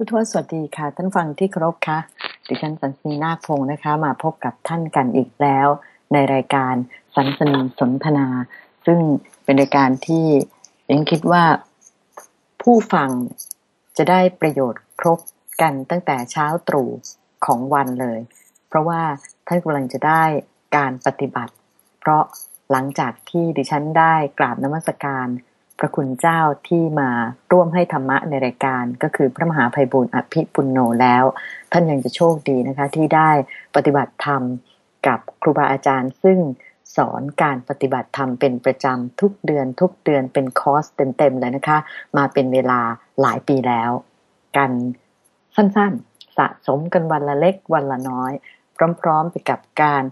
พุทวสวัสดีค่ะ ท่านฟังที่เคารพค่ะดิฉันสันสนีนาคพงศ์นะคะ มาพบกับท่านกันอีกแล้ว ในรายการสันสนีสนทนา ซึ่งเป็นรายการที่เองคิดว่าผู้ฟังจะได้ประโยชน์ครบกันตั้งแต่เช้าตรู่ของวันเลย เพราะว่าท่านกำลังจะได้การปฏิบัติ เพราะหลังจากที่ดิฉันได้กราบนมัสการ พระคุณเจ้าที่มาร่วมให้ธรรมะในรายการ ก็คือพระมหาภัยบุญอภิปุณโนแล้ว ท่านยังจะโชคดีนะคะ ที่ได้ปฏิบัติธรรมกับครูบาอาจารย์ ซึ่งสอนการปฏิบัติธรรมเป็นประจำทุกเดือน ทุกเดือนเป็นคอร์สเต็มๆเลยนะคะ มาเป็นเวลาหลายปีแล้ว กันสั้นๆ สะสมกันวันละเล็กวันละน้อย พร้อมๆไปกับการ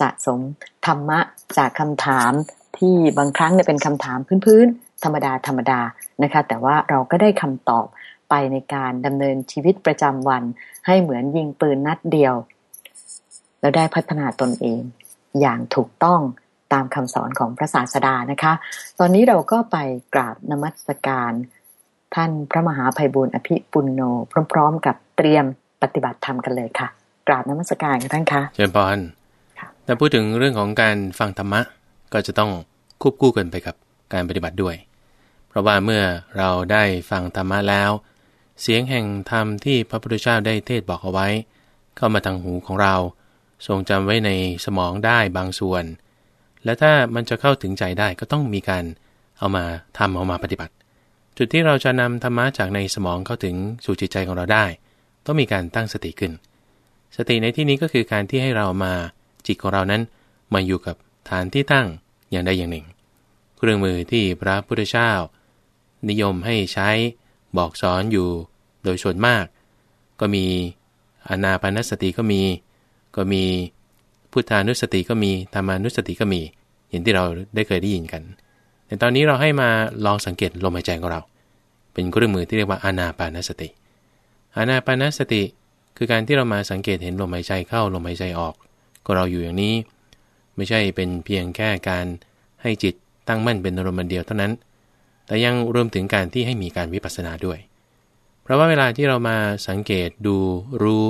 สะสมธรรมะจากคำถามที่บางครั้งเนี่ยเป็นคำถามพื้นๆ ธรรมดาธรรมดานะคะ แต่ว่าเราก็ได้คำตอบไปในการดำเนินชีวิตประจำวัน ให้เหมือนยิงปืนนัดเดียว แล้วได้พัฒนาตนเอง อย่างถูกต้องตามคำสอนของพระศาสดานะคะ ตอนนี้เราก็ไปกราบนมัสการท่านพระมหาภัยบุญอภิปุณโนพร้อม ๆ กับเตรียมปฏิบัติธรรมกันเลยค่ะ กราบนมัสการกันท่านคะเชิญพรถ้าพูดถึงเรื่องของการฟังธรรมะ ก็จะต้องควบคู่กันไปกับการปฏิบัติด้วย เพราะว่าเมื่อเราได้ฟังธรรมะแล้ว เสียงแห่งธรรมที่พระพุทธเจ้าได้เทศบอกเอาไว้ เข้ามาทางหูของเรา ทรงจำไว้ในสมองได้บางส่วน และถ้ามันจะเข้าถึงใจได้ก็ต้องมีการเอามาทำเอามาปฏิบัติ จุดที่เราจะนำธรรมะจากในสมองเข้าถึงสู่จิตใจของเราได้ ต้องมีการตั้งสติขึ้น สติในที่นี้ก็คือการที่ให้เรามาจิตของเรานั้นมาอยู่กับฐานที่ตั้งอย่างใดอย่างหนึ่ง เครื่องมือที่พระพุทธเจ้า นิยมให้ใช้บอกสอนอยู่โดยส่วนมาก ก็มีอนาปานสติก็มี ก็มีพุทธานุสติก็มีธรรมานุสติก็มี อย่างที่เราได้เคยได้ยินกัน แต่ตอนนี้เราให้มาลองสังเกตลมหายใจของเรา เป็นเครื่องมือที่เรียกว่าอนาปานสติอนาปานสติคือการที่เรามาสังเกตเห็นลมหายใจเข้าลมหายใจออก ก็เราอยู่อย่างนี้ ไม่ใช่เป็นเพียงแค่การให้จิตตั้งมั่นเป็นอารมณ์เดียวเท่านั้น แต่ยังรวมถึงการที่ให้มีการวิปัสสนาด้วย เพราะว่าเวลาที่เรามาสังเกตดูรู้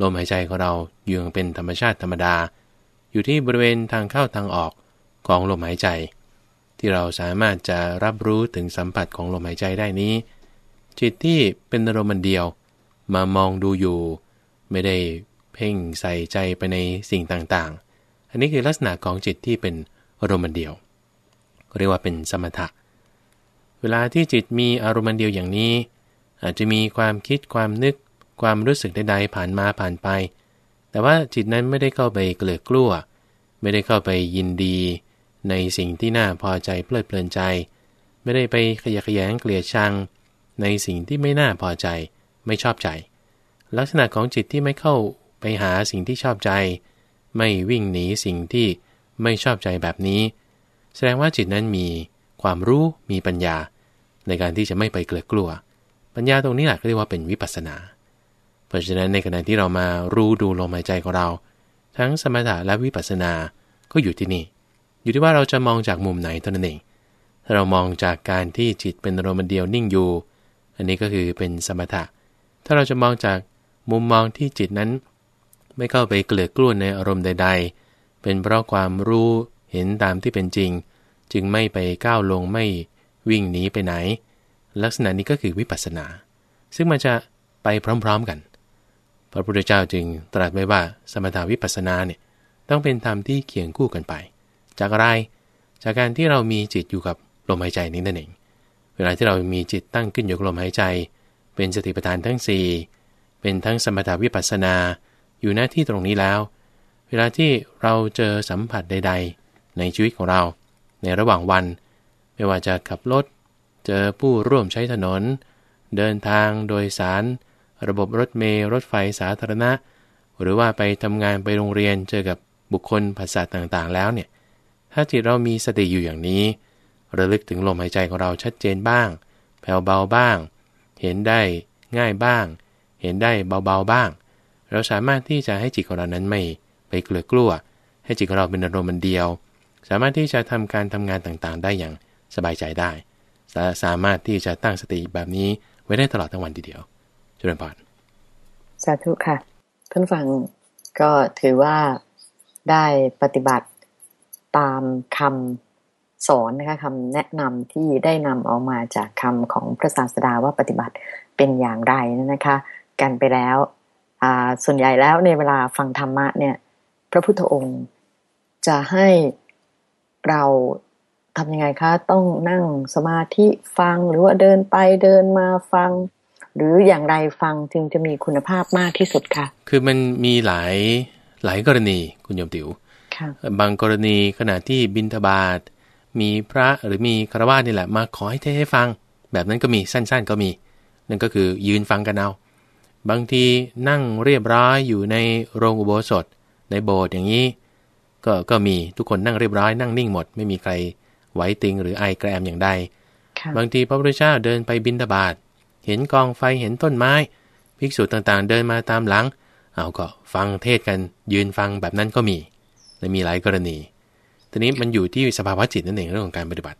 ลมหายใจของเราอยู่อย่างเป็นธรรมชาติธรรมดา อยู่ที่บริเวณทางเข้าทางออกของลมหายใจ ที่เราสามารถจะรับรู้ถึงสัมผัสของลมหายใจได้นี้ จิตที่เป็นอารมณ์เดียว มามองดูอยู่ ไม่ได้เพ่งใส่ใจไปในสิ่งต่างๆ อันนี้คือลักษณะของจิตที่เป็นอารมณ์เดียว เรียกว่าเป็นสมถะเเวลาที่จิตมีอารมณ์เดียวอย่างนี้ อาจจะมีความคิดความนึก ความรู้สึกใดๆผ่านมาผ่านไป แต่ว่าจิตนั้นไม่ได้เข้าไปเกลือกลัว ไม่ได้เข้าไปยินดี ในสิ่งที่น่าพอใจเพลิดเพลินใจ ไม่ได้ไปขยะแขยงเกลียดชัง ในสิ่งที่ไม่น่าพอใจ ไม่ชอบใจ ลักษณะของจิตที่ไม่เข้าไปหาสิ่งที่ชอบใจ ไม่วิ่งหนีสิ่งที่ไม่ชอบใจแบบนี้ แสดงว่าจิตนั้นมี ความรู้มีปัญญา ในการที่จะไม่ไปเกลือกลัว ปัญญาตรงนี้แหละก็เรียกว่าเป็นวิปัสสนา เพราะฉะนั้นในขณะที่เรามารู้ดูลมหายใจของเรา ทั้งสมถะและวิปัสสนาก็อยู่ที่นี่ อยู่ที่ว่าเราจะมองจากมุมไหนเท่านั้นเองถ้าเรามองจากการที่จิตเป็นอารมณ์เดียวนิ่งอยู่ อันนี้ก็คือเป็นสมถะ ถ้าเราจะมองจากมุมมองที่จิตนั้น ไม่เข้าไปเกลือกล้วในอารมณ์ใด ๆ เป็นเพราะความรู้เห็นตามที่เป็นจริง จึงไม่ไปก้าวลงไม่วิ่งหนีไปไหน ลักษณะนี้ก็คือวิปัสสนา ซึ่งมันจะไปพร้อมๆกัน พระพุทธเจ้าจึงตรัสไว้ว่าสมถาวิปัสสนาเนี่ยต้องเป็นธรรมที่เคียงคู่กันไป จากอะไร จากการที่เรามีจิตอยู่กับลมหายใจนี้นั่นเอง เวลาที่เรามีจิตตั้งขึ้นอยู่กับลมหายใจ เป็นสติปัฏฐานทั้ง 4 เป็นทั้งสมถาวิปัสสนา อยู่หน้าที่ตรงนี้แล้ว เวลาที่เราเจอสัมผัสใด ๆ ในชีวิตของเรา ในระหว่างวัน ไม่ว่าจะขับรถ เจอผู้ร่วมใช้ถนน เดินทางโดยสาร ระบบรถเมล์รถไฟสาธารณะ หรือว่าไปทำงานไปโรงเรียนเจอกับบุคคลภาษาต่างๆ แล้วเนี่ย ถ้าจิตเรามีสติอยู่อย่างนี้ ระลึกถึงลมหายใจของเราชัดเจนบ้าง แผ่วเบาบ้าง เห็นได้ง่ายบ้าง เห็นได้เบาๆบ้าง เราสามารถที่จะให้จิตของเรานั้นไม่ไปเกลือกลัว ให้จิตของเราเป็นอารมณ์เดียว สามารถที่จะทำการทำงานต่างๆ ได้อย่างสบายใจได้ สามารถที่จะตั้งสติแบบนี้ไว้ได้ตลอดทั้งวันทีเดียวเจริญพรสาธุค่ะท่านฟังก็ถือว่าได้ปฏิบัติตามคำสอนนะคะคำแนะนำที่ได้นำออกมาจากคำของพระศาสดาว่าปฏิบัติเป็นอย่างไรนะคะ กันไปแล้วส่วนใหญ่แล้วในเวลาฟังธรรมะเนี่ย พระพุทธองค์จะให้ เราทำยังไงคะ ต้องนั่งสมาธิฟังหรือว่าเดินไปเดินมาฟัง หรืออย่างไรฟังจึงจะมีคุณภาพมากที่สุดคะคือมันมีหลายหลายกรณีคุณโยมติว๋วบางกรณีขณะที่บินทบาทมีพระหรือมีคารวะนี่แหละมาขอให้เทศให้ฟัง แบบนั้นก็มีสั้นๆก็มี นั่นก็คือยืนฟังกันเอาบางทีนั่งเรียบร้อยอยู่ในโรงอุโบสถในโบสถ์อย่างนี้ ก็ก็มีทุกคนนั่งเรียบร้อยนั่งนิ่งหมด ไม่มีใครไหวติงหรือไอแกรมอย่างใด บางทีพระพุทธเจ้าเดินไปบินทบาทเห็นกองไฟเห็นต้นไม้ ภิกษุต่างๆ เดินมาตามหลัง เอาก็ฟังเทศกันยืนฟังแบบนั้นก็มีและมีหลายกรณีทีนี้มันอยู่ที่สภาวะจิตนั่นเองเรื่องของการปฏิบัติ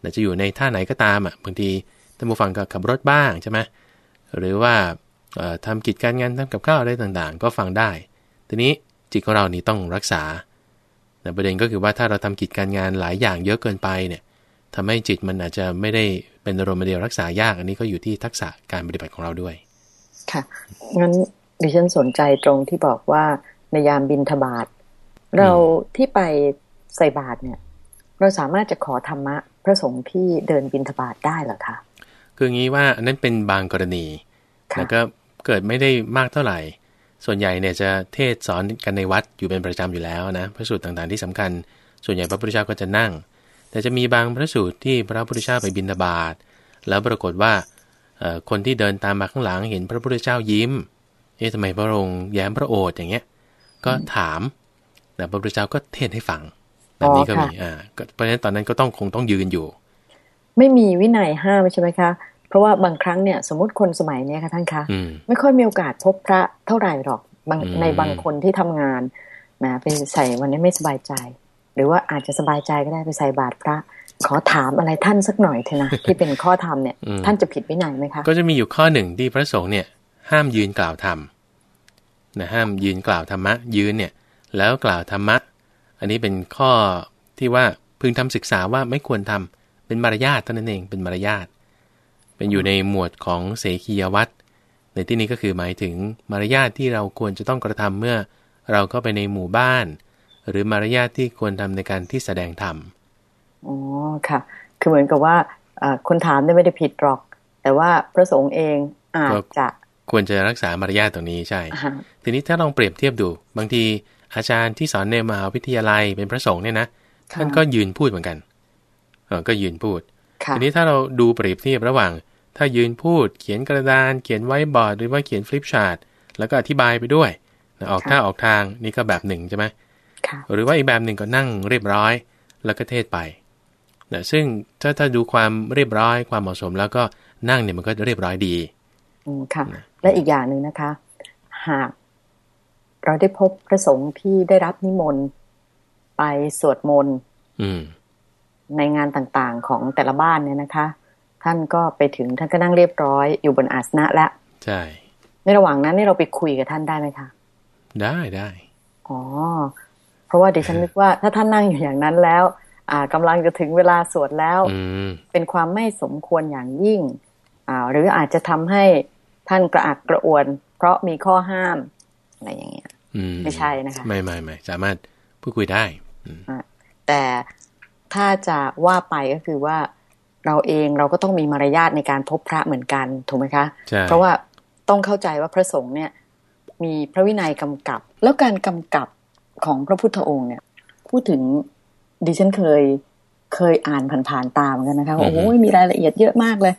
แต่จะอยู่ในท่าไหนก็ตามอะบางทีท่านผู้ฟังก็ขับรถบ้างใช่ไหมหรือว่าทำกิจการงานทำกับข้าวอะไรต่างๆ ก็ฟังได้ ทีนี้จิตของเรานี่ต้องรักษา แต่ประเด็นก็คือว่าถ้าเราทำกิจการงานหลายอย่างเยอะเกินไปเนี่ยทำให้จิตมันอาจจะไม่ได้เป็นอารมณ์เดียวรักษายาก อันนี้ก็อยู่ที่ทักษะการปฏิบัติของเราด้วย ค่ะงั้นดิฉันสนใจตรงที่บอกว่าในยามบินทบาทเราที่ไปใส่บาตรเนี่ย เราสามารถจะขอธรรมะพระสงฆ์ที่เดินบินทบาทได้หรอคะคืองี้ว่าอันนั้นเป็นบางกรณีแล้วก็เกิดไม่ได้มากเท่าไหร่ ส่วนใหญ่เนี่ยจะเทศสอนกันในวัดอยู่เป็นประจำอยู่แล้วนะ พระสูตรต่างๆที่สำคัญ ส่วนใหญ่พระพุทธเจ้าก็จะนั่ง แต่จะมีบางพระสูตรที่พระพุทธเจ้าไปบินทบาทแล้วปรากฏว่าคนที่เดินตามมาข้างหลังเห็นพระพุทธเจ้ายิ้ม เอ๊ะทำไมพระองค์แย้มพระโอษฐ์อย่างเงี้ย ก็ถามแต่พระพุทธเจ้าก็เทศให้ฟังแบบนี้ก็มีอ่าเพราะฉะนั้นตอนนั้นก็ต้องคงต้องยืนอยู่ ไม่มีวินัยห้ามใช่ไหมคะ เพราะว่าบางครั้งเนี่ยสมมติคนสมัยนี้ค่ะท่านคะไม่ค่อยมีโอกาสพบพระเท่าไหร่หรอกบางในบางคนที่ทำงานนะไปใส่วันนี้ไม่สบายใจ หรือว่าอาจจะสบายใจก็ได้ไปใส่บาตรพระ ขอถามอะไรท่านสักหน่อยเถอะนะที่เป็นข้อธรรมเนี่ย ท่านจะผิดวินัยไหมคะก็จะมีอยู่ข้อหนึ่งที่พระสงฆ์เนี่ย ห้ามยืนกล่าวธรรมนะห้ามยืนกล่าวธรรมะยืนเนี่ย แล้วกล่าวธรรมะ อันนี้เป็นข้อที่ว่าพึงทำศึกษาว่าไม่ควรทำเป็นมารยาทเท่านั้นเองเป็นมารยาท เป็นอยู่ในหมวดของเสขียวัตรในที่นี้ก็คือหมายถึงมารยาทที่เราควรจะต้องกระทำเมื่อ เราเข้าไปในหมู่บ้าน หรือมารยาทที่ควรทำในการที่แสดงธรรมอ๋อค่ะ คือเหมือนกับว่าคนถามไม่ได้ผิดหรอก แต่ว่าพระสงฆ์เองอาจจะควรจะรักษามารยาทตรงนี้ใช่ ทีนี้ถ้าลองเปรียบเทียบดู บางทีอาจารย์ที่สอนในมหาวิทยาลัยเป็นพระสงฆ์เนี่ยนะท่านก็ยืนพูดเหมือนกันเออก็ยืนพูด ทีนี้ถ้าเราดูเปรียบเทียบระหว่าง ถ้ายืนพูดเขียนกระดานเขียนไว้บอร์ดหรือว่าเขียนฟลิปชาร์ตแล้วก็อธิบายไปด้วยออกท่าออกทางนี่ก็แบบหนึ่งใช่ไหมหรือว่าอีกแบบหนึ่งก็นั่งเรียบร้อย แล้วก็เทศไปนะซึ่งถ้าถ้าดูความเรียบร้อยความเหมาะสม แล้วก็นั่งเนี่ยมันก็เรียบร้อยดีอืมค่ะ และอีกอย่างหนึ่งนะคะ หากเราได้พบพระสงฆ์ที่ได้รับนิมนต์ไปสวดมนต์ ในงานต่างๆของแต่ละบ้านเนี่ยนะคะ ท่านก็ไปถึงท่านก็นั่งเรียบร้อยอยู่บนอาสนะแล้วใช่ในระหว่างนั้นนี่เราไปคุยกับท่านได้ไหมคะได้ได้อ๋อเพราะว่าดิฉันนึกว่าถ้าท่านนั่งอยู่อย่างนั้นแล้ว อ่ากำลังจะถึงเวลาสวดแล้วเป็นความไม่สมควรอย่างยิ่ง อ่า หรืออาจจะทำให้ท่านกระอักกระอ่วน เพราะมีข้อห้ามอะไรอย่างเงี้ยไม่ใช่นะคะ ไม่ไม่ไม่สามารถพูดคุยได้แต่ ถ้าจะว่าไปก็คือว่าเราเองเราก็ต้องมีมารยาทในการพบพระเหมือนกันถูกไหมคะ เพราะว่าต้องเข้าใจว่าพระสงฆ์เนี่ยมีพระวินัยกำกับ แล้วการกำกับของพระพุทธองค์เนี่ย พูดถึงดิฉันเคยเคยอ่านผ่านๆตามกันนะคะโอ้ยมีรายละเอียดเยอะมากเลย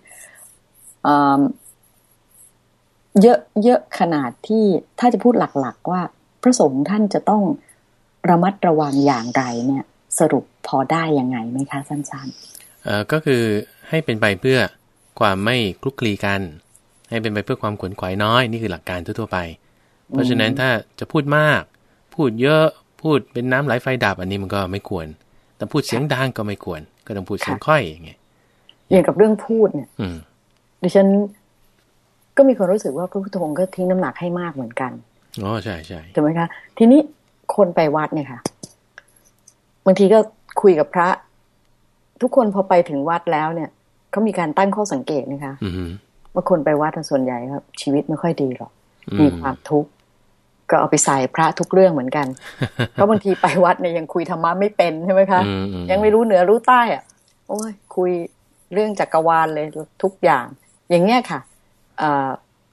เยอะเยอะขนาดที่ถ้าจะพูดหลักๆ ว่าพระสงฆ์ท่านจะต้องระมัดระวังอย่างไรเนี่ย สรุปพอได้ยังไงไหมคะสั้นๆเอ่อก็คือให้เป็นไปเพื่อความไม่คลุกคลีกัน ให้เป็นไปเพื่อความขวนขวายน้อย นี่คือหลักการทั่วๆไป เพราะฉะนั้นถ้าจะพูดมาก พูดเยอะพูดเป็นน้ำไหลไฟดับอันนี้มันก็ไม่ควร แต่พูดเสียงดังก็ไม่ควร ก็ต้องพูดเสียงค่อยอย่างเงี้ยอย่างกับเรื่องพูดเนี่ยดิฉันก็มีคนรู้สึกว่าพระพุทธองค์ก็ทิ้งน้ำหนักให้มากเหมือนกัน อ๋อใช่ใช่ถูกไหมคะ ทีนี้คนไปวัดเนี่ยค่ะบางทีก็คุยกับพระ ทุกคนพอไปถึงวัดแล้วเนี่ยเขามีการตั้งข้อสังเกตนะคะว่าคนไปวัดส่วนใหญ่ครับ ชีวิตไม่ค่อยดีหรอกมีความทุกข์ก็เอาไปใส่พระทุกเรื่องเหมือนกัน เพราะบางทีไปวัดเนี่ยยังคุยธรรมะไม่เป็นใช่ไหมคะ ยังไม่รู้เหนือรู้ใต้อะ โอ้ยคุยเรื่องจักรวาลเลยทุกอย่าง อย่างเงี้ยค่ะ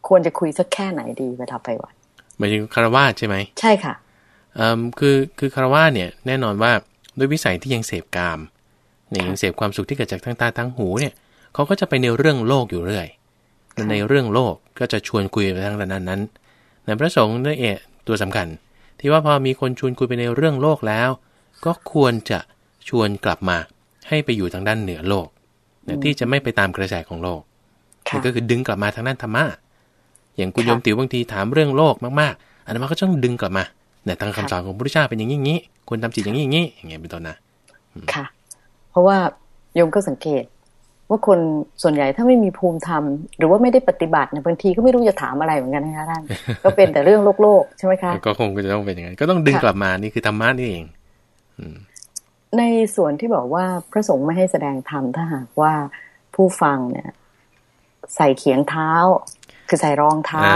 ควรจะคุยสักแค่ไหนดีเวลาไปวัดหมายถึงคารวะใช่ไหมใช่ค่ะคือคือคารวะเนี่ย แน่นอนว่า ด้วยวิสัยที่ยังเสพกามเนี่ยยังเสพความสุขที่เกิดจากทั้งตาทั้งหูเนี่ยเขาก็จะไปในเรื่องโลกอยู่เรื่อยในเรื่องโลกก็จะชวนคุยไปทางด้านนั้นในพระสงฆ์นี่เองตัวสำคัญ ที่ว่าพอมีคนชวนคุยไปในเรื่องโลกแล้ว ก็ควรจะชวนกลับมาให้ไปอยู่ทางด้านเหนือโลกที่จะไม่ไปตามกระแสของโลกนี่ก็คือดึงกลับมาทางด้านธรรมะอย่างคุณโยมติ๋วบางทีถามเรื่องโลกมากๆอันนั้นก็ต้องดึงกลับมา เนี่ยทางคำสอนของพระพุทธเจ้าเป็นอย่างนี้อย่างนี้ควรทำจิตอย่างนี้อย่างนี้อย่างเงี้ยเป็นต้นนะค่ะ เพราะว่าโยมก็สังเกต ว่าคนส่วนใหญ่ถ้าไม่มีภูมิธรรม หรือว่าไม่ได้ปฏิบัติเนี่ยบางทีก็ไม่รู้จะถามอะไรเหมือนกันนะคะท่านก็เป็นแต่เรื่องโลกโลกใช่ไหมคะก็คงจะต้องเป็นอย่างนั้นก็ต้องดึงกลับมานี่คือธรรมะนี่เองในส่วนที่บอกว่าพระสงฆ์ไม่ให้แสดงธรรมถ้าหากว่าผู้ฟังเนี่ย ใส่เขียงเท้า คือใส่รองเท้า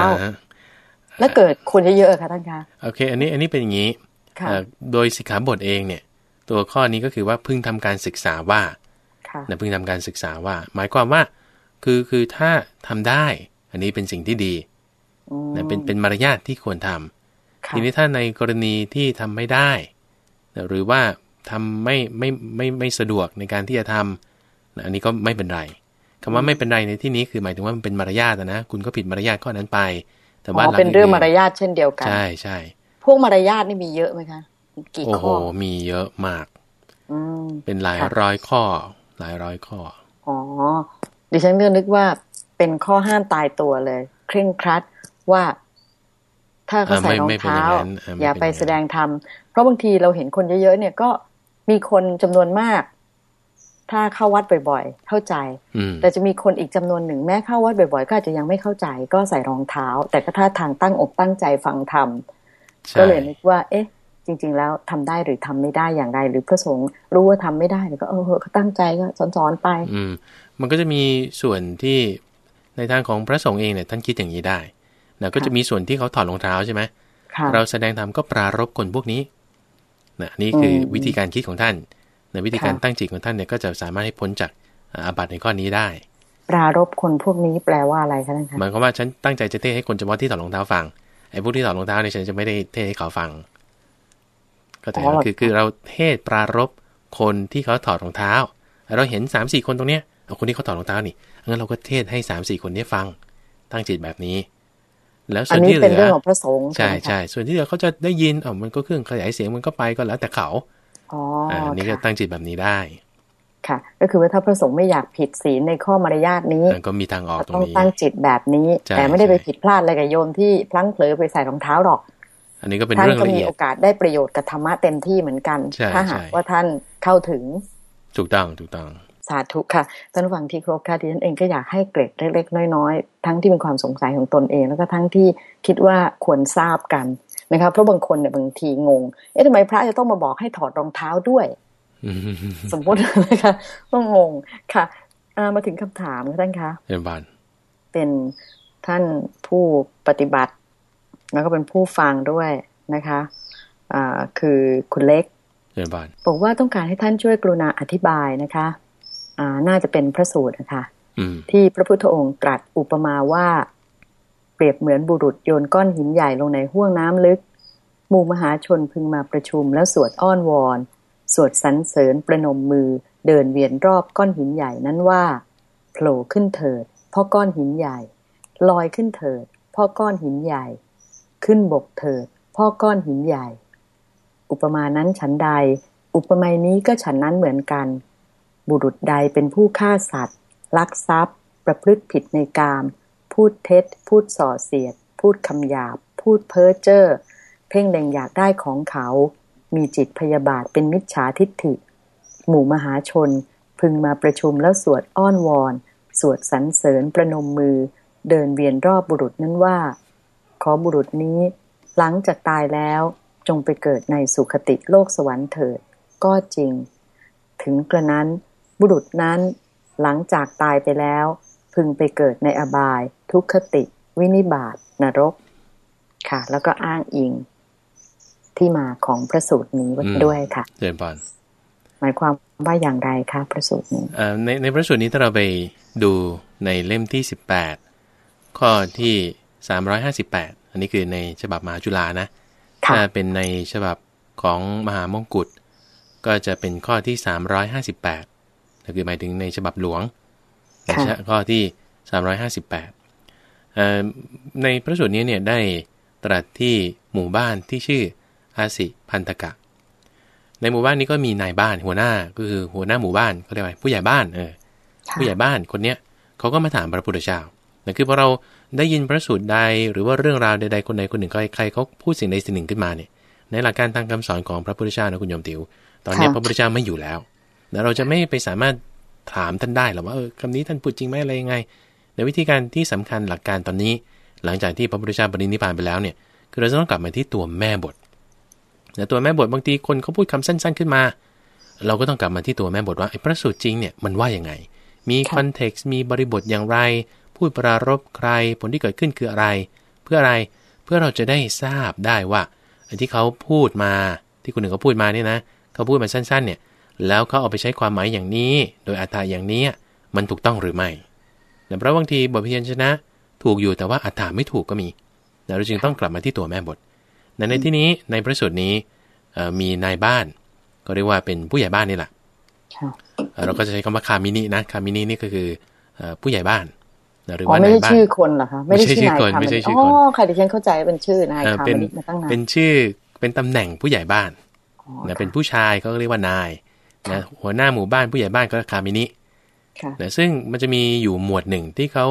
แล้วเกิดคนเยอะๆค่ะท่านคะโอเค อันนี้อันนี้เป็นอย่างนี้โดยสิกขาบทเองเนี่ย ตัวข้อนี้ก็คือว่าพึ่งทำการศึกษาว่านะพึ่งทำการศึกษาว่า หมายความว่าคือคือถ้าทำได้ อันนี้เป็นสิ่งที่ดีนะเป็นเป็นมารยาทที่ควรทำทีนี้ถ้าในกรณีที่ทำไม่ได้หรือว่าทำไม่ไม่ไม่ไม่สะดวกในการที่จะทำอันนี้ก็ไม่เป็นไรคำว่าไม่เป็นไรในที่นี้คือหมายถึงว่ามันเป็นมารยาทนะ คุณก็ผิดมารยาทข้อนั้นไป แต่ว่าเป็นเรื่องมารยาทเช่นเดียวกัน ใช่ใช่พวกมารยาทนี่มีเยอะไหมคะกี่ข้อโอ้โหมีเยอะมากอืเป็นหลายร้อยข้อ หลายร้อยข้ออ๋อดิฉันก็นึกว่าเป็นข้อห้ามตายตัวเลย เคร่งครัดว่าถ้าเขาใส่รองเท้าอย่าไปแสดงธรรมเพราะบางทีเราเห็นคนเยอะๆเนี่ยก็มีคนจำนวนมาก ถ้าเข้าวัดบ่อยๆ เข้าใจ แต่จะมีคนอีกจำนวนหนึ่งแม้เข้าวัดบ่อยๆ ก็อาจจะยังไม่เข้าใจ ก็ใส่รองเท้า แต่ก็ถ้าทางตั้งอกตั้งใจฟังธรรมก็เลยนึกว่า เอ๊ะ จริง ๆ แล้วทำได้หรือทำไม่ได้อย่างไร หรือพระสงฆ์รู้ว่าทำไม่ได้ก็เออเขาตั้งใจก็สอนๆไป อืมมันก็จะมีส่วนที่ในทางของพระสงฆ์เองเนี่ยท่านคิดอย่างนี้ได้นะก็จะมีส่วนที่เขาถอดรองเท้าใช่ไหมเราแสดงธรรมก็ปรารบคนพวกนี้นะนี่คือวิธีการคิดของท่าน ในวิธีการตั้งจิตของท่านเนี่ยก็จะสามารถให้พ้นจากอาบัติในข้อนี้ได้ ปรารบคนพวกนี้แปลว่าอะไรคะท่านคะหมายความว่าฉันตั้งใจจะเทศให้คนเฉพาะที่ถอดรองเท้าฟังไอ้พวกที่ถอดรองเท้าเนี่ยฉันจะไม่ได้เทศให้เขาฟัง ก็แต่คือคือเราเทศปรารบคนที่เขาถอดรองเท้า เราเห็นสามสี่คนตรงเนี้ยเอาคนที่เขาถอดรองเท้านี่งั้นเราก็เทศให้สามสี่คนนี้ฟัง ตั้งจิตแบบนี้ แล้วส่วนที่เหลือเป็นเรื่องของพระสงฆ์ใช่ใช่ส่วนที่เหลือเขาจะได้ยินอ๋อมันก็เครื่องขยายเสียงมันก็ไปก็แล้วแต่เขา อ๋ออันนี้ก็ตั้งจิตแบบนี้ได้ ค่ะ ก็คือว่าถ้าพระสงฆ์ไม่อยากผิดศีลในข้อมารยาทนี้ก็มีทางออกตรงนี้ต้องตั้งจิตแบบนี้ แต่ไม่ได้ไปผิดพลาดอะไรกับโยมที่พลั้งเผลอไปใส่รองเท้าหรอก อันนี้ก็เป็นเรื่องละเอียดท่านก็มีโอกาสได้ประโยชน์กับธรรมะเต็มที่เหมือนกันถ้าหากว่าท่านเข้าถึงถูกต้องถูกต้องสาธุค่ะท่านฟังที่ครบค่ะที่ฉันเองก็อยากให้เกร็ดเล็กๆน้อยๆ ทั้งที่เป็นความสงสัยของตนเอง แล้วก็ทั้งที่คิดว่าควรทราบกัน นะคะเพราะบางคนเนี่ยบางทีงง เอ๊ะทำไมพระจะต้องมาบอกให้ถอดรองเท้าด้วย สมมตินะคะต้องงงค่ะมาถึงคำถามท่านคะเป็นบานเป็นท่านผู้ปฏิบัติ แล้วก็เป็นผู้ฟังด้วยนะคะอ่าคือคุณเล็กเป็นบานบอกว่าต้องการให้ท่านช่วยกรุณาอธิบายนะคะอ่าน่าจะเป็นพระสูตรนะคะที่พระพุทธองค์ตรัสอุปมาว่าเปรียบเหมือนบุรุษโยนก้อนหินใหญ่ลงในห้วงน้ำลึก หมู่มหาชนพึงมาประชุมแล้วสวดอ้อนวอน สวดสรรเสริญประนมมือเดินเวียนรอบก้อนหินใหญ่นั้นว่าโผล่ขึ้นเถิดพ่อก้อนหินใหญ่ ลอยขึ้นเถิดพ่อก้อนหินใหญ่ ขึ้นบกเถิดพ่อก้อนหินใหญ่ อุปมานั้นฉันใด อุปมานี้ก็ฉันนั้นเหมือนกัน บุรุษใดเป็นผู้ฆ่าสัตว์ ลักทรัพย์ ประพฤติผิดในกาม พูดเท็จ พูดส่อเสียด พูดคำหยาบ พูดเพ้อเจ้อเพ่งเล็งอยากได้ของเขา มีจิตพยาบาทเป็นมิจฉาทิฏฐิ หมู่มหาชนพึงมาประชุมแล้วสวดอ้อนวอน สวดสรรเสริญประนมมือ เดินเวียนรอบบุรุษนั้นว่า ขอบุรุษนี้ หลังจากตายแล้วจงไปเกิดในสุคติโลกสวรรค์เถิด ก็จริง ถึงกระนั้น บุรุษนั้นหลังจากตายไปแล้ว พึงไปเกิดในอบาย ทุกขติ วินิบาตนรก ค่ะ แล้วก็อ้างอิงที่มาของพระสูตรนี้ด้วยค่ะเจริญพรหมายความว่าอย่างไรคะพระสูตรนี้ในในพระสูตรนี้ถ้าเราไปดูในเล่มที่สิบแปดข้อที่สามร้อยห้าสิบแปดอันนี้คือในฉบับมหาจุฬานะ ถ้าเป็นในฉบับของมหามงกุฎก็จะเป็นข้อที่สามร้อยห้าสิบแปดคือหมายถึงในฉบับหลวง ข้อที่สามร้อยห้าสิบแปดในพระสูตรนี้เนี่ยได้ตรัสที่หมู่บ้านที่ชื่ออาสิพันธกะ ในหมู่บ้านนี้ก็มีนายบ้านหัวหน้าก็คือหัวหน้าหมู่บ้านเขาเรียกว่าผู้ใหญ่บ้านเออผู้ใหญ่บ้านคนเนี้ยเขาก็มาถามพระพุทธเจ้านั่นคือพอเราได้ยินพระสูตรใดหรือว่าเรื่องราวใดๆคนใดคนหนึ่งใครเขาพูดสิ่งใดสิ่งหนึ่งขึ้นมาเนี่ยในหลักการทางคำสอนของพระพุทธเจ้านะคุณโยมติว ตอนนี้พระพุทธเจ้าไม่อยู่แล้ว แล้วเราจะไม่ไปสามารถ ถามท่านได้หรอกว่าเออคำนี้ท่านพูดจริงไหมอะไรยังไง ในวิธีการที่สำคัญหลักการตอนนี้ หลังจากที่พระพุทธเจ้าปรินิพพานไปแล้วเนี่ยคือเราจะต้องกลับมาที่ตัวแม่บทแต่ตัวแม่บทบางทีคนเขาพูดคำสั้น ๆ ขึ้นมา เราก็ต้องกลับมาที่ตัวแม่บทว่าไอ้พระสูตรจริงเนี่ยมันว่าอย่างไง มีคอนเท็กซ์มีบริบทอย่างไร พูดปรารบใครผลที่เกิดขึ้นคืออะไร เพื่ออะไรเพื่อเราจะได้ทราบได้ว่าไอ้ที่เขาพูดมาที่คนหนึ่งเขาพูดมาเนี่ยนะเขาพูดมาสั้น ๆ เนี่ย แล้วเขาเอาไปใช้ความหมายอย่างนี้ โดยอัตราอย่างนี้มันถูกต้องหรือไม่แต่เพราะบางทีบทพยัญชนะถูกอยู่แต่ว่าอัตราไม่ถูกก็มีเราจึงต้องกลับมาที่ตัวแม่บทในในที่นี้ในพระสูตรนี้มีนายบ้าน ก็เรียกว่าเป็นผู้ใหญ่บ้านนี่แหละเราก็จะใช้คำว่าคามินินะคามินินี่ก็คือผู้ใหญ่บ้านหรือว่าไม่ใช่ชื่อคนเหรอคะไม่ใช่ชื่อคนไม่ใช่ชื่อคนอ๋อใครที่ฉันเข้าใจเป็นชื่อนายคามินิมาตั้งนานเป็นชื่อเป็นตำแหน่งผู้ใหญ่บ้านนะเป็นผู้ชายเขาเรียกว่านาย นะหัวหน้าหมู่บ้านผู้ใหญ่บ้านก็คามินินะซึ่งมันจะมีอยู่หมวดหนึ่งที่เขา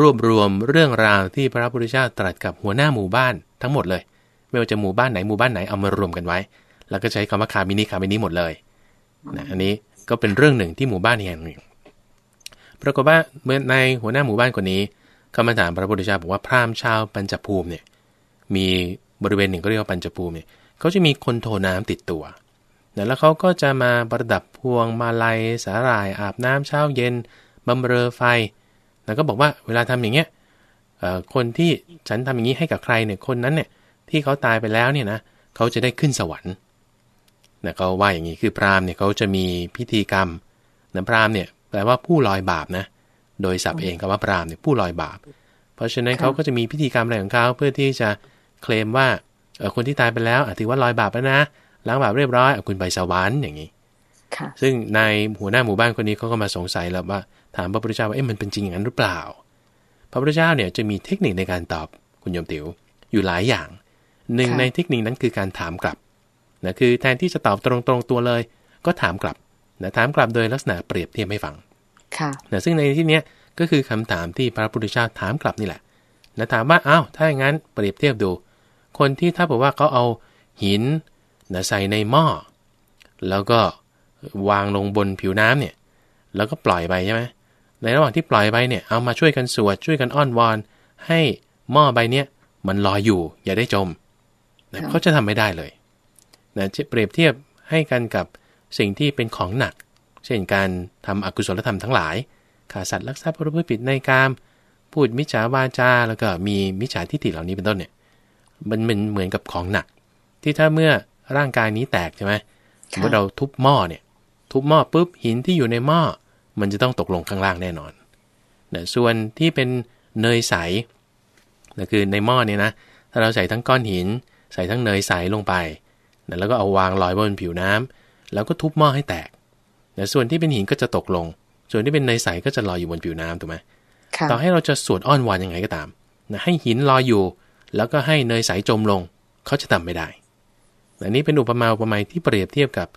รวบรวมเรื่องราวที่พระพุทธเจ้าตรัสกับหัวหน้าหมู่บ้านทั้งหมดเลย ไม่ว่าจะหมู่บ้านไหนหมู่บ้านไหนเอามารวมกันไว้ แล้วก็ใช้คำว่าคามินิคามินิหมดเลยนะอันนี้ก็เป็นเรื่องหนึ่งที่หมู่บ้านแห่งหนึ่งปรากฏว่าเมื่อในหัวหน้าหมู่บ้านคนนี้เขามาถามพระพุทธเจ้าบอกว่าพราหมณ์ชาวปัญจภูมิเนี่ยมีบริเวณหนึ่งก็เรียกว่าปัญจภูมิเนี่ยเขาจะมีคนโทน้ำติดตัว แล้วเขาก็จะมาประดับพวงมาลัยสาหร่ายอาบน้ำเช้าเย็นบำเรอไฟ แล้วก็บอกว่าเวลาทำอย่างเงี้ยคนที่ฉันทำอย่างนี้ให้กับใครเนี่ยคนนั้นเนี่ยที่เขาตายไปแล้วเนี่ยนะเขาจะได้ขึ้นสวรรค์นะเขาว่าอย่างนี้คือพราหมณ์เนี่ยเขาจะมีพิธีกรรมนะพราหมณ์เนี่ยแปลว่าผู้ลอยบาปนะ โดยศัพท์เองคำว่าพราหมณ์เนี่ยผู้ลอยบาป เพราะฉะนั้นเขาก็จะมีพิธีกรรมอะไรของเขาเพื่อที่จะเคลมว่าคนที่ตายไปแล้วถือว่าลอยบาปแล้วนะ ล้างบาปเรียบร้อยคุณไปสวรรค์อย่างนี้ซึ่งในหัวหน้าหมู่บ้านคนนี้เขาก็มาสงสัยแล้วว่า ถามพระพุทธเจ้าว่าเอ๊ะมันเป็นจริงอย่างนั้นหรือเปล่า พระพุทธเจ้าเนี่ยจะมีเทคนิคในการตอบคุณโยมติ๋วอยู่หลายอย่าง หนึ่งในเทคนิคนั้นคือการถามกลับนะคือแทนที่จะตอบตรงๆตัวเลย ก็ถามกลับนะถามกลับโดยลักษณะเปรียบเทียบให้ฟังค่ะนะซึ่งในที่นี้ก็คือคำถามที่พระพุทธเจ้าถามกลับนี่แหละนะถามว่าอ้าวถ้าอย่างนั้นเปรียบเทียบดู คนที่ถ้าบอกว่าเขาเอาหิน นะใส่ในหม้อ แล้วก็วางลงบนผิวน้ำเนี่ย แล้วก็ปล่อยไปใช่ไหมในระหว่างที่ปล่อยไปเนี่ย เอามาช่วยกันสวดช่วยกันอ้อนวอน ให้หม้อใบเนี้ยมันลอยอยู่ อย่าได้จมนะเขาจะทำไม่ได้เลยนะจะเปรียบเทียบให้กันกับสิ่งที่เป็นของหนัก เช่นการทำอกุศลธรรมทั้งหลายขาสัตว์ลักทรัพย์ประพฤติผิดในกาม พูดมิจฉาวาจา แล้วก็มีมิจฉาทิฏฐิเหล่านี้เป็นต้นเนี่ย มันเป็นเหมือนกับของหนัก ที่ถ้าเมื่อ ร่างกายนี้แตกใช่ไหมสมมติเราทุบหม้อเนี่ย ทุบหม้อปุ๊บหินที่อยู่ในหม้อมันจะต้องตกลงข้างล่างแน่นอนนะส่วนที่เป็นเนยใสนะคือในหม้อเนี่ยนะถ้าเราใส่ทั้งก้อนหิน ใส่ทั้งเนยใสลงไปนะแล้วก็เอาวางลอยบนผิวน้ำแล้วก็ทุบหม้อให้แตกนะส่วนที่เป็นหินก็จะตกลง ส่วนที่เป็นเนยใสก็จะลอยอยู่บนผิวน้ำถูกไหมต่อให้เราจะสวดอ้อนวอนยังไงก็ตามนะให้หินลอยอยู่ แล้วก็ให้เนยใสจมลง เขาจะทำไม่ได้ อันนี้เป็นอุปมาอุปไมยที่เปรียบเทียบกับ